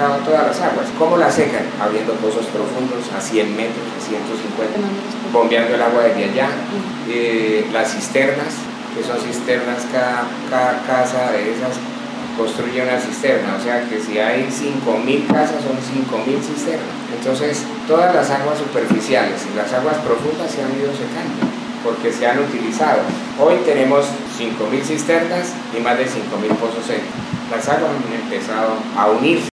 secado todas las aguas. ¿Cómo las secan? Abriendo pozos profundos a 100 metros, a 150, bombeando el agua desde allá. Eh, las cisternas, que son cisternas, cada, cada casa de esas construye una cisterna, o sea que si hay 5.000 casas son 5.000 cisternas. Entonces todas las aguas superficiales y las aguas profundas se han ido secando porque se han utilizado. Hoy tenemos 5.000 cisternas y más de 5.000 pozos secos. Las aguas han empezado a unirse.